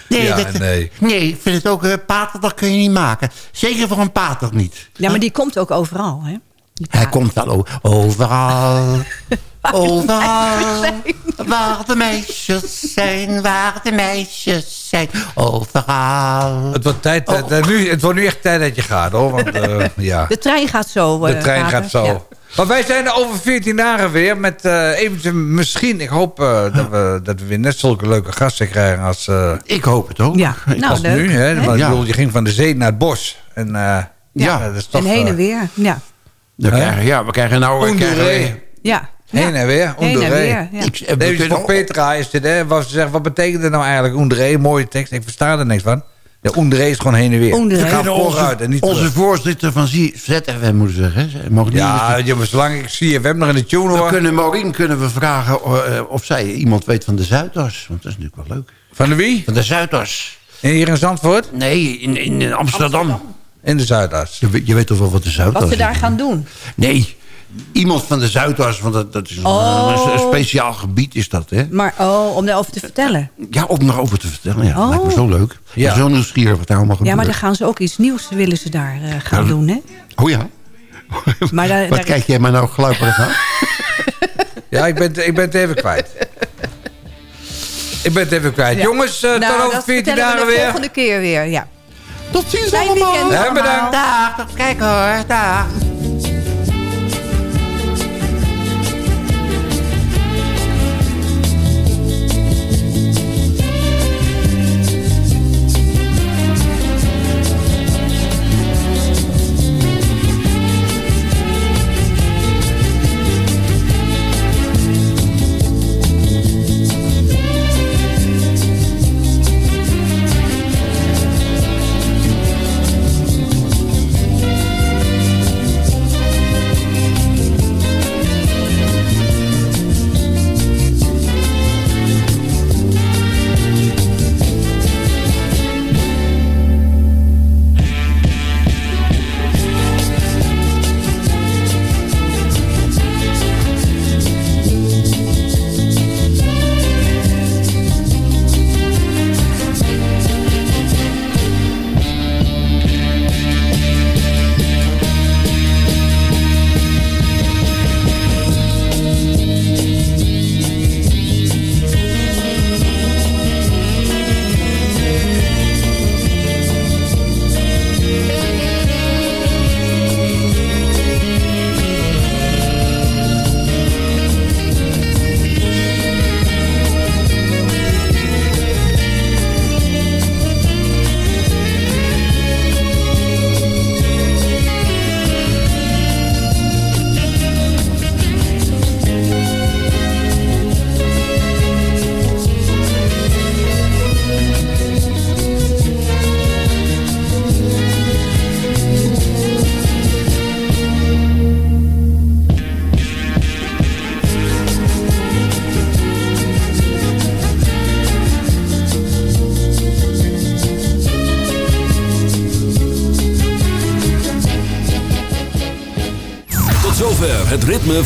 Nee, ja, dat, nee. nee, ik vind het ook, eh pater, dat kun je niet maken. Zeker voor een pater niet. Ja, maar die komt ook overal, hè? Hij komt wel overal. Overal. Waar de meisjes zijn, waar de meisjes zijn. Overal. Het wordt, tijd, eh, nu, het wordt nu echt tijd dat je gaat, hoor. Want, eh, ja. De trein gaat zo. De eh, trein vader. gaat zo. Ja. Maar wij zijn er over 14 dagen weer met eh eventueel misschien, ik hoop dat, we, dat we weer net zulke leuke gasten krijgen als, eh, Ik hoop het ook. Ja, nou als leuk. nu. Hè? Want ik Ja. bedoel, je ging van de zee naar het bos. En, eh, ja. dat is toch, En heen en weer. Ja. We krijgen, ja, we krijgen nou... we krijgen- Ja. Heen en weer. Heen en Oenduree. weer. Ja. Ik, we Deze kunnen- van Petra is dit, hè? Wat ze zegt, wat betekent het nou eigenlijk? Oendree, mooie tekst. Ik versta er niks van. Ja, Oendree is gewoon heen en weer. Vooruit en niet onze terug. voorzitter van ZFM moeten zeggen. mogen niet Ja, ja, maar zolang ik zie we nog in de tune we hoor. kunnen Maureen kunnen we vragen eh, of zij iemand weet van de Zuidas. Want dat is natuurlijk wel leuk. Van de wie? Van de Zuidas. Hier in Zandvoort? Nee, in, in, in Amsterdam. In de Zuidas. Je, weet- je weet toch wel wat de Zuidas Wat ze is? daar gaan doen. Nee, iemand van de Zuidas. Want dat, dat is een, Oh. een speciaal gebied is dat, hè? Maar oh, om daarover te vertellen. Ja, om erover te vertellen. Ja, Oh. lijkt me zo leuk. Ja. Zo nieuwsgierig wat daar allemaal Ja, maar dan gaan ze ook iets nieuws willen ze daar eh, gaan Ja, doen, hè? Oh ja? Maar daar, Wat daar- kijk jij maar nou gluiperig aan? Ja, ik ben, het- ik ben het even kwijt. Ik ben het even kwijt. Ja. Jongens, eh, Nou, tot over dat 14 vertellen we dagen de weer. volgende keer weer, ja. Tot ziens Fijn allemaal. weekend Ja, allemaal. bedankt. Dag, tot kijk hoor, dag.